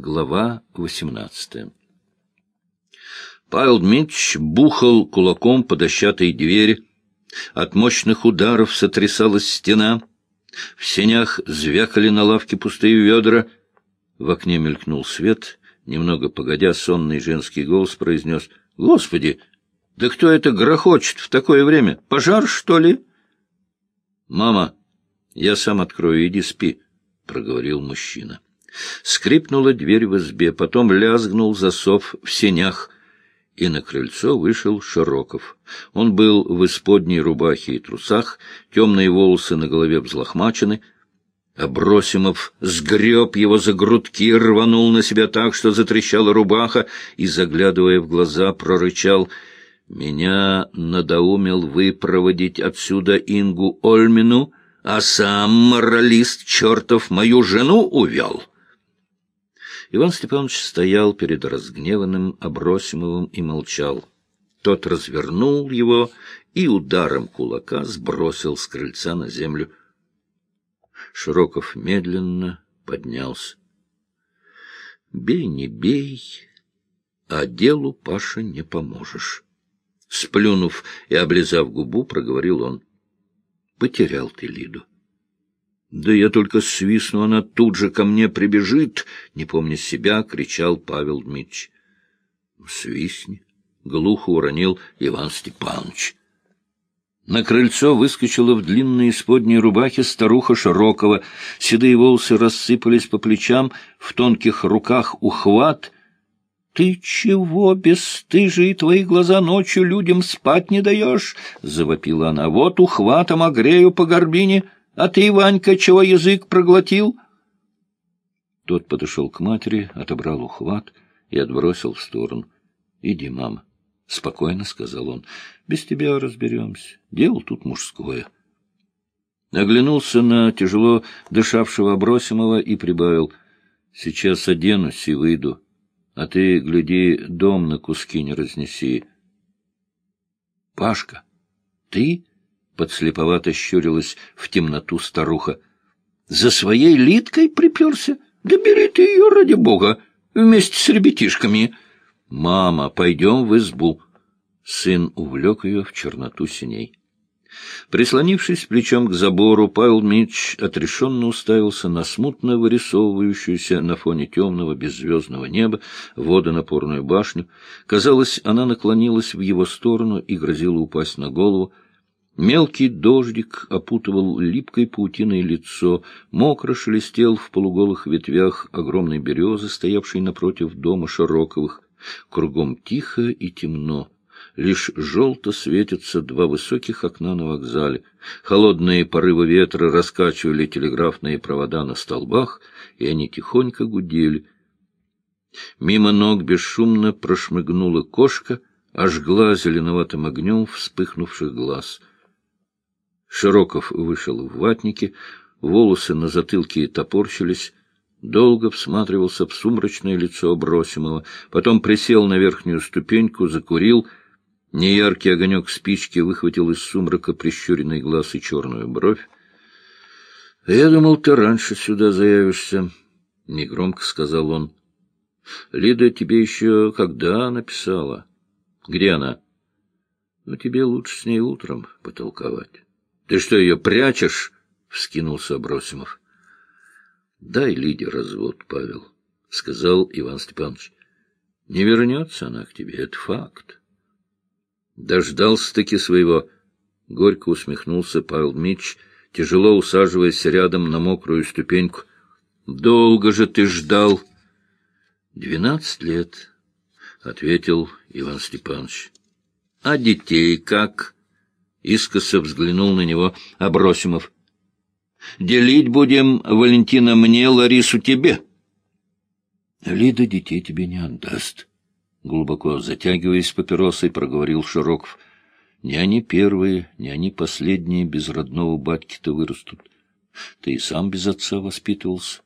Глава восемнадцатая Павел Дмитрич бухал кулаком по дощатой двери. От мощных ударов сотрясалась стена. В сенях звякали на лавке пустые ведра. В окне мелькнул свет. Немного погодя, сонный женский голос произнес «Господи, да кто это грохочет в такое время? Пожар, что ли?» «Мама, я сам открою, иди спи», — проговорил мужчина. Скрипнула дверь в избе, потом лязгнул засов в сенях, и на крыльцо вышел Широков. Он был в исподней рубахе и трусах, темные волосы на голове взлохмачены. Абросимов сгреб его за грудки, рванул на себя так, что затрещала рубаха, и, заглядывая в глаза, прорычал — меня надоумил выпроводить отсюда Ингу Ольмину, а сам моралист чертов мою жену увел. Иван Степанович стоял перед разгневанным Абросимовым и молчал. Тот развернул его и ударом кулака сбросил с крыльца на землю. Широков медленно поднялся. «Бей, не бей, а делу, Паша, не поможешь». Сплюнув и облизав губу, проговорил он. «Потерял ты Лиду». Да я только свистну, она тут же ко мне прибежит, не помня себя, кричал Павел Дмитрич. Свистни, глухо уронил Иван Степанович. На крыльцо выскочила в длинной исподней рубахе старуха Широкова. Седые волосы рассыпались по плечам, в тонких руках ухват. — Ты чего, бесстыжий, твои глаза ночью людям спать не даешь? — завопила она. — Вот ухватом огрею по горбине. — а ты, Ванька, чего язык проглотил? Тот подошел к матери, отобрал ухват и отбросил в сторону. — Иди, мама, — спокойно сказал он. — Без тебя разберемся. Дело тут мужское. Оглянулся на тяжело дышавшего Абросимова и прибавил. — Сейчас оденусь и выйду. А ты, гляди, дом на куски не разнеси. — Пашка, ты? Подслеповато щурилась в темноту старуха. — За своей Литкой приперся? Да бери ты ее, ради бога, вместе с ребятишками. — Мама, пойдем в избу. Сын увлек ее в черноту синей. Прислонившись плечом к забору, Павел Дмитрич отрешенно уставился на смутно вырисовывающуюся на фоне темного беззвездного неба водонапорную башню. Казалось, она наклонилась в его сторону и грозила упасть на голову. Мелкий дождик опутывал липкой паутиной лицо, мокро шелестел в полуголых ветвях огромной березы, стоявшей напротив дома Широковых. Кругом тихо и темно. Лишь желто светятся два высоких окна на вокзале. Холодные порывы ветра раскачивали телеграфные провода на столбах, и они тихонько гудели. Мимо ног бесшумно прошмыгнула кошка, ожгла зеленоватым огнем вспыхнувших глаз — Широков вышел в ватнике, волосы на затылке топорщились, долго всматривался в сумрачное лицо Бросимого, потом присел на верхнюю ступеньку, закурил, неяркий огонек спички выхватил из сумрака прищуренный глаз и черную бровь. — Я думал, ты раньше сюда заявишься, — негромко сказал он. — Лида тебе еще когда написала? — Где она? — Ну, тебе лучше с ней утром потолковать. Ты что, ее прячешь? — вскинулся Абросимов. — Дай Лиде развод, Павел, — сказал Иван Степанович. — Не вернется она к тебе, это факт. Дождался-таки своего. Горько усмехнулся Павел Дмитрич, тяжело усаживаясь рядом на мокрую ступеньку. — Долго же ты ждал? — Двенадцать лет, — ответил Иван Степанович. — А детей как? — Искоса взглянул на него Абросимов. — Делить будем, Валентина, мне, Ларису тебе. — Лида детей тебе не отдаст. Глубоко затягиваясь папиросой, проговорил Широков. — Не они первые, не они последние без родного батьки-то вырастут. Ты и сам без отца воспитывался.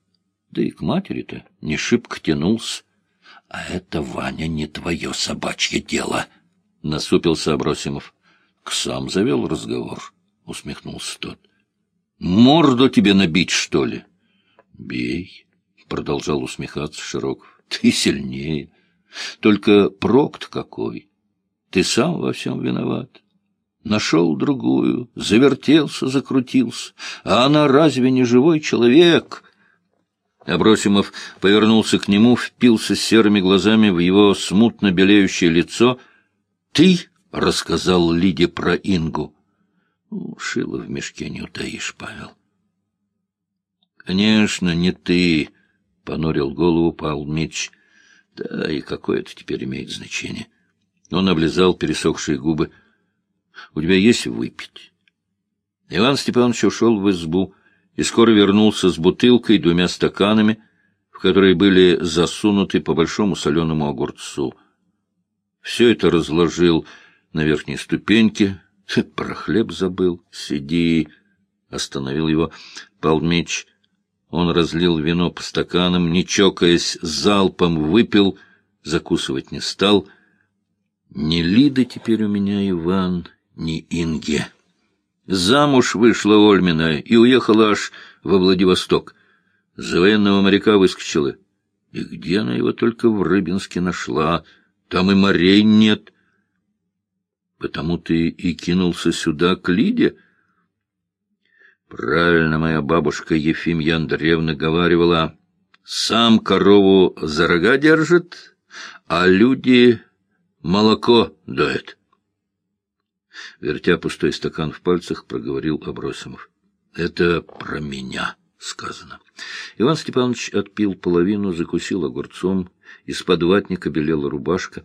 Да и к матери-то не шибко тянулся. — А это, Ваня, не твое собачье дело, — насупился Абросимов. — сам завел разговор, — усмехнулся тот. — Морду тебе набить, что ли? — Бей, продолжал усмехаться Широков. — Ты сильнее. Только прокт какой. Ты сам во всем виноват. Нашел другую, завертелся, закрутился. А она разве не живой человек? Абросимов повернулся к нему, впился серыми глазами в его смутно белеющее лицо. — Ты рассказал Лиде про Ингу? Ну, — Шило в мешке не утаишь, Павел. — Конечно, не ты, — понурил голову Павел Митч. — Да и какое это теперь имеет значение? Он облизал пересохшие губы. — У тебя есть выпить? Иван Степанович ушел в избу и скоро вернулся с бутылкой двумя стаканами, в которые были засунуты по большому соленому огурцу. Все это разложил на верхней ступеньке. Про хлеб забыл. Сиди. Остановил его Палмич. Он разлил вино по стаканам, не чокаясь, залпом выпил, закусывать не стал. Не Лида теперь у меня, Иван, не Инге. Замуж вышла Ольмина и уехала аж во Владивосток. За военного моряка выскочила. И где она его только в Рыбинске нашла? Там и морей нет. Потому ты и кинулся сюда к Лиде? Правильно моя бабушка Ефимья Андреевна говаривала. Сам корову за рога держит, а люди молоко доят. Вертя пустой стакан в пальцах, проговорил Абросимов. — Это про меня сказано. Иван Степанович отпил половину, закусил огурцом, из-под ватника белела рубашка.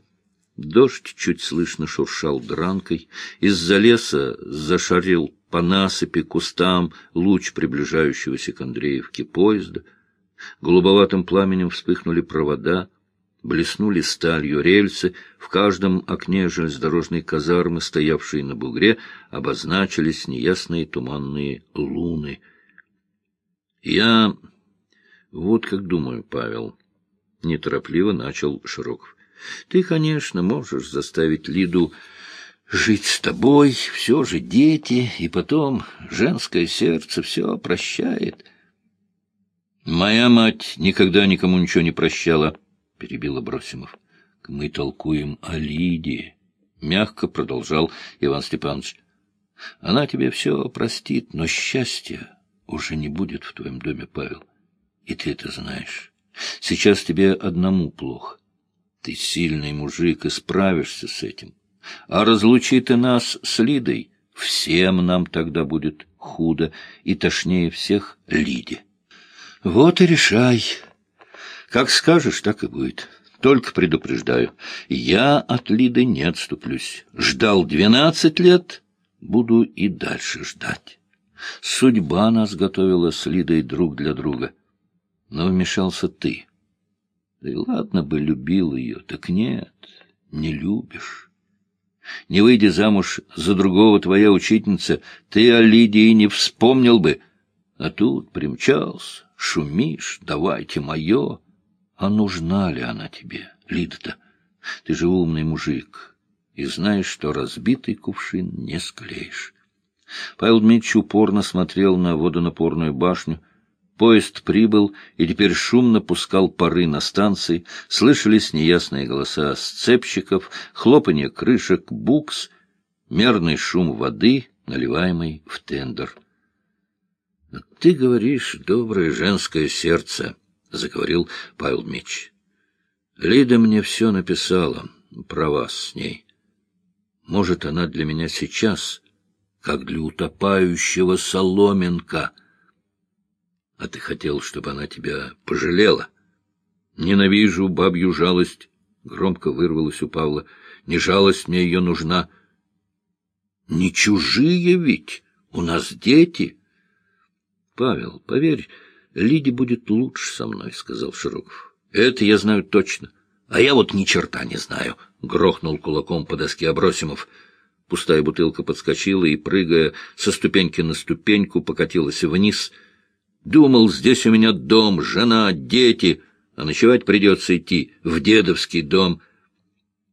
Дождь чуть слышно шуршал дранкой, из-за леса зашарил по насыпи, кустам луч приближающегося к Андреевке поезда. Голубоватым пламенем вспыхнули провода — блеснули сталью рельсы, в каждом окне железнодорожной казармы, стоявшей на бугре, обозначились неясные туманные луны. Я вот как думаю, Павел, неторопливо начал Широков. Ты, конечно, можешь заставить Лиду жить с тобой, все же дети, и потом женское сердце все прощает. Моя мать никогда никому ничего не прощала, — перебил Абросимов. — Мы толкуем о Лидии, — мягко продолжал Иван Степанович. — Она тебе все простит, но счастья уже не будет в твоем доме, Павел. И ты это знаешь. Сейчас тебе одному плохо. Ты сильный мужик и справишься с этим. А разлучи ты нас с Лидой, всем нам тогда будет худо и тошнее всех Лиде. Вот и решай, как скажешь, так и будет. Только предупреждаю, я от Лиды не отступлюсь. Ждал двенадцать лет, буду и дальше ждать. Судьба нас готовила с Лидой друг для друга. Но вмешался ты. Да и ладно бы любил ее, так нет, не любишь. Не выйдя замуж за другого твоя учительница, ты о Лидии не вспомнил бы. А тут примчался, шумишь, давайте мое. А нужна ли она тебе, Лида-то? Ты же умный мужик и знаешь, что разбитый кувшин не склеишь. Павел Дмитриевич упорно смотрел на водонапорную башню. Поезд прибыл и теперь шумно пускал пары на станции. Слышались неясные голоса сцепщиков, хлопанье крышек, букс, мерный шум воды, наливаемый в тендер. — Ты говоришь, доброе женское сердце, — заговорил Павел Мич. Лида мне все написала про вас с ней. Может, она для меня сейчас, как для утопающего соломинка. А ты хотел, чтобы она тебя пожалела? Ненавижу бабью жалость, — громко вырвалась у Павла. Не жалость мне ее нужна. Не чужие ведь, у нас дети. Павел, поверь, Лиде будет лучше со мной, — сказал Широков. — Это я знаю точно. А я вот ни черта не знаю, — грохнул кулаком по доске Абросимов. Пустая бутылка подскочила и, прыгая со ступеньки на ступеньку, покатилась вниз. Думал, здесь у меня дом, жена, дети, а ночевать придется идти в дедовский дом.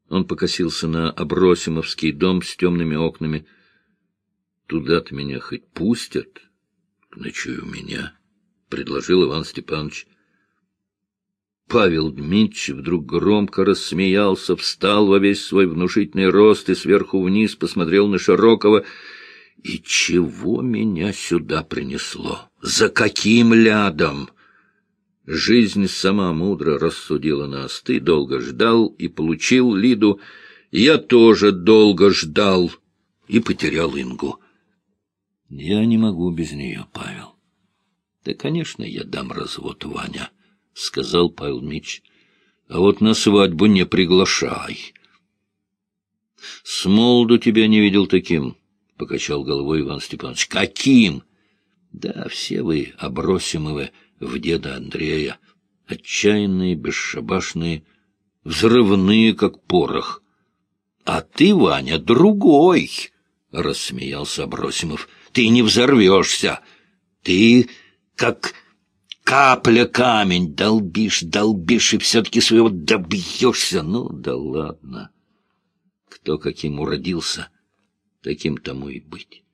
Он покосился на Абросимовский дом с темными окнами. Туда-то меня хоть пустят, ночую меня. — предложил Иван Степанович. Павел Дмитрич вдруг громко рассмеялся, встал во весь свой внушительный рост и сверху вниз посмотрел на Широкого. «И чего меня сюда принесло? За каким лядом?» Жизнь сама мудро рассудила нас. Ты долго ждал и получил Лиду. Я тоже долго ждал и потерял Ингу. Я не могу без нее, Павел. Да, конечно, я дам развод, Ваня. — сказал Павел Мич. — А вот на свадьбу не приглашай. — С молоду тебя не видел таким, — покачал головой Иван Степанович. — Каким? — Да все вы, Обросимовы, в деда Андрея, отчаянные, бесшабашные, взрывные, как порох. — А ты, Ваня, другой! — рассмеялся Абросимов. — Ты не взорвешься! Ты как капля камень, долбишь, долбишь, и все-таки своего добьешься. Ну, да ладно. Кто каким уродился, таким тому и быть.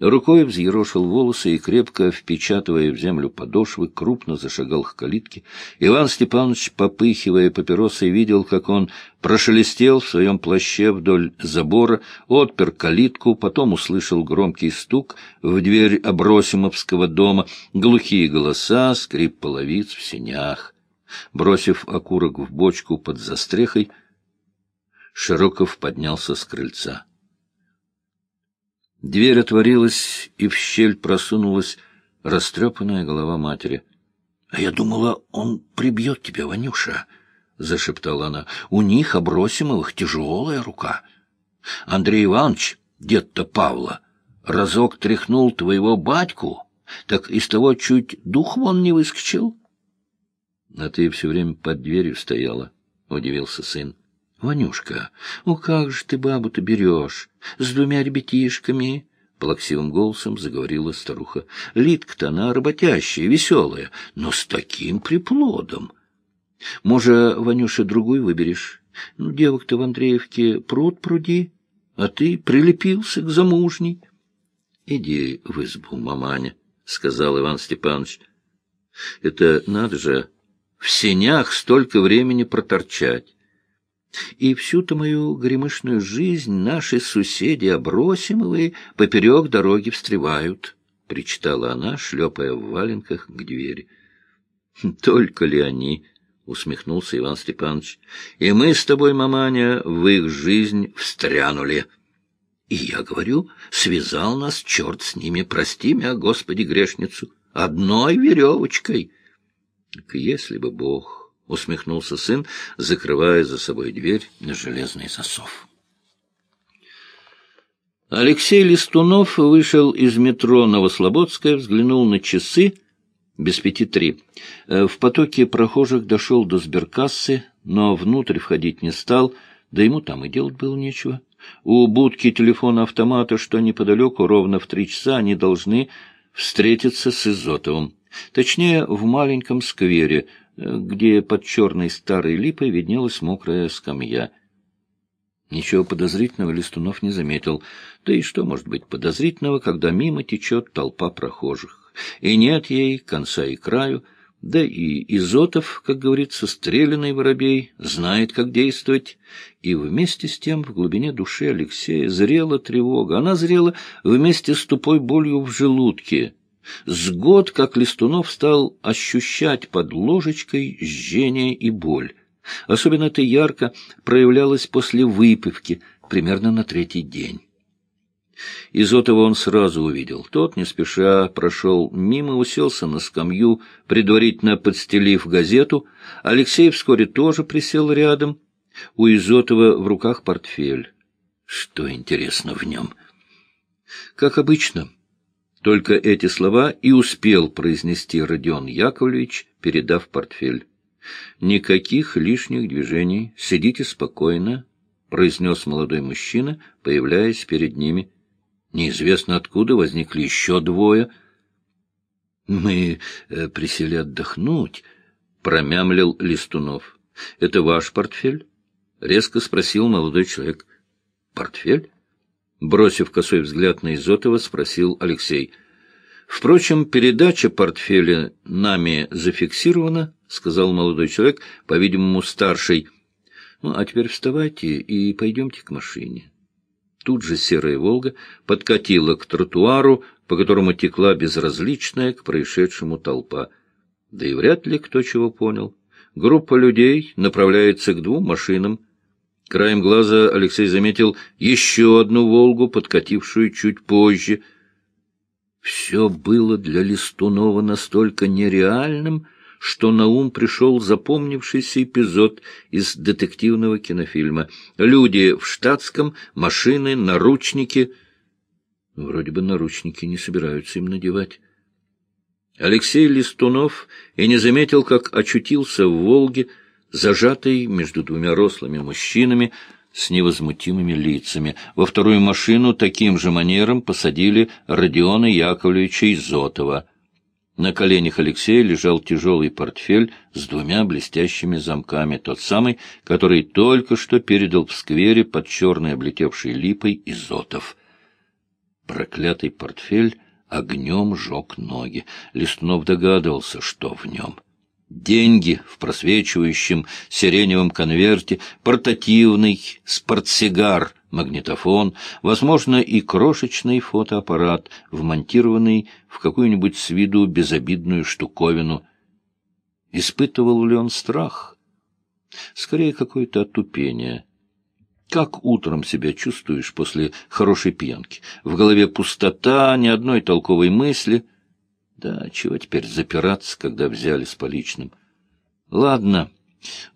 Рукой взъерошил волосы и, крепко впечатывая в землю подошвы, крупно зашагал к калитке. Иван Степанович, попыхивая папиросой, видел, как он прошелестел в своем плаще вдоль забора, отпер калитку, потом услышал громкий стук в дверь Абросимовского дома, глухие голоса, скрип половиц в сенях. Бросив окурок в бочку под застрехой, Широков поднялся с крыльца. Дверь отворилась, и в щель просунулась растрепанная голова матери. — А я думала, он прибьет тебя, Ванюша, — зашептала она. — У них, Обросимовых, тяжелая рука. Андрей Иванович, дед-то Павла, разок тряхнул твоего батьку, так из того чуть дух вон не выскочил. — А ты все время под дверью стояла, — удивился сын. Ванюшка, ну как же ты бабу-то берешь? С двумя ребятишками? Плаксивым голосом заговорила старуха. Литка-то она работящая, веселая, но с таким приплодом. Може, Ванюша, другую выберешь? Ну, девок-то в Андреевке пруд пруди, а ты прилепился к замужней. — Иди в избу, маманя, — сказал Иван Степанович. — Это надо же в сенях столько времени проторчать. И всю-то мою гремышную жизнь наши соседи Обросимовые поперек дороги встревают, — причитала она, шлепая в валенках к двери. — Только ли они? — усмехнулся Иван Степанович. — И мы с тобой, маманя, в их жизнь встрянули. И я говорю, связал нас черт с ними, прости меня, Господи, грешницу, одной веревочкой. Если бы Бог — усмехнулся сын, закрывая за собой дверь на железный засов. Алексей Листунов вышел из метро Новослободская, взглянул на часы без пяти три. Э, в потоке прохожих дошел до сберкассы, но внутрь входить не стал, да ему там и делать было нечего. У будки телефона-автомата, что неподалеку, ровно в три часа они должны встретиться с Изотовым. Точнее, в маленьком сквере — где под черной старой липой виднелась мокрая скамья. Ничего подозрительного Листунов не заметил. Да и что может быть подозрительного, когда мимо течет толпа прохожих? И нет ей конца и краю, да и Изотов, как говорится, стрелянный воробей, знает, как действовать. И вместе с тем в глубине души Алексея зрела тревога. Она зрела вместе с тупой болью в желудке — с год, как Листунов стал ощущать под ложечкой жжение и боль. Особенно это ярко проявлялось после выпивки, примерно на третий день. Изотова он сразу увидел. Тот, не спеша, прошел мимо, уселся на скамью, предварительно подстелив газету. Алексей вскоре тоже присел рядом. У Изотова в руках портфель. Что интересно в нем? Как обычно, только эти слова и успел произнести Родион Яковлевич, передав портфель. «Никаких лишних движений. Сидите спокойно», — произнес молодой мужчина, появляясь перед ними. Неизвестно откуда возникли еще двое. «Мы э, присели отдохнуть», — промямлил Листунов. «Это ваш портфель?» — резко спросил молодой человек. «Портфель?» Бросив косой взгляд на Изотова, спросил Алексей. Впрочем, передача портфеля нами зафиксирована, — сказал молодой человек, по-видимому, старший. — Ну, а теперь вставайте и пойдемте к машине. Тут же серая «Волга» подкатила к тротуару, по которому текла безразличная к происшедшему толпа. Да и вряд ли кто чего понял. Группа людей направляется к двум машинам. Краем глаза Алексей заметил еще одну «Волгу», подкатившую чуть позже. Все было для Листунова настолько нереальным, что на ум пришел запомнившийся эпизод из детективного кинофильма. Люди в штатском, машины, наручники. Вроде бы наручники не собираются им надевать. Алексей Листунов и не заметил, как очутился в «Волге», зажатый между двумя рослыми мужчинами с невозмутимыми лицами. Во вторую машину таким же манером посадили Родиона Яковлевича Изотова — на коленях Алексея лежал тяжелый портфель с двумя блестящими замками, тот самый, который только что передал в сквере под черной облетевшей липой Изотов. Проклятый портфель огнем жег ноги. Листунов догадывался, что в нем. Деньги в просвечивающем сиреневом конверте, портативный спортсигар — магнитофон, возможно, и крошечный фотоаппарат, вмонтированный в какую-нибудь с виду безобидную штуковину. Испытывал ли он страх? Скорее, какое-то отупение. Как утром себя чувствуешь после хорошей пьянки? В голове пустота, ни одной толковой мысли. Да, чего теперь запираться, когда взяли с поличным? Ладно,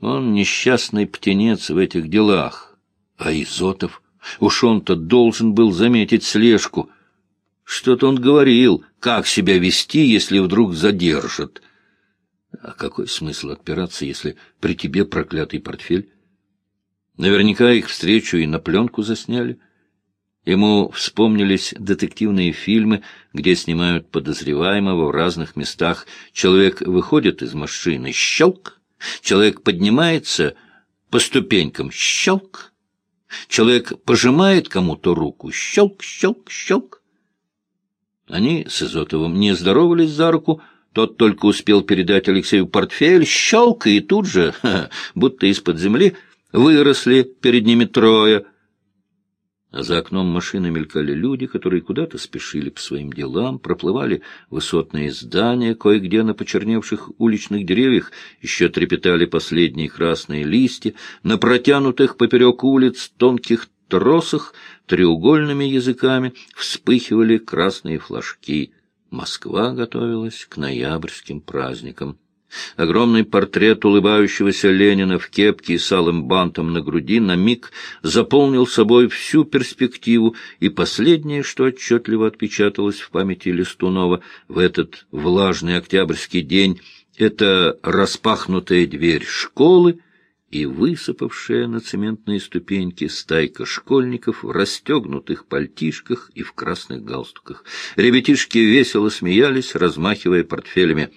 он несчастный птенец в этих делах. А Изотов... Уж он-то должен был заметить слежку. Что-то он говорил, как себя вести, если вдруг задержат. А какой смысл отпираться, если при тебе проклятый портфель? Наверняка их встречу и на пленку засняли. Ему вспомнились детективные фильмы, где снимают подозреваемого в разных местах. Человек выходит из машины — щелк. Человек поднимается по ступенькам — щелк. Человек пожимает кому-то руку, щелк, щелк, щелк. Они с Изотовым не здоровались за руку, тот только успел передать Алексею портфель, щелк, и тут же, будто из-под земли, выросли перед ними трое — а за окном машины мелькали люди, которые куда-то спешили по своим делам, проплывали высотные здания, кое-где на почерневших уличных деревьях еще трепетали последние красные листья, на протянутых поперек улиц тонких тросах треугольными языками вспыхивали красные флажки. Москва готовилась к ноябрьским праздникам. Огромный портрет улыбающегося Ленина в кепке с алым бантом на груди на миг заполнил собой всю перспективу, и последнее, что отчетливо отпечаталось в памяти Листунова в этот влажный октябрьский день, это распахнутая дверь школы и высыпавшая на цементные ступеньки стайка школьников в расстегнутых пальтишках и в красных галстуках. Ребятишки весело смеялись, размахивая портфелями.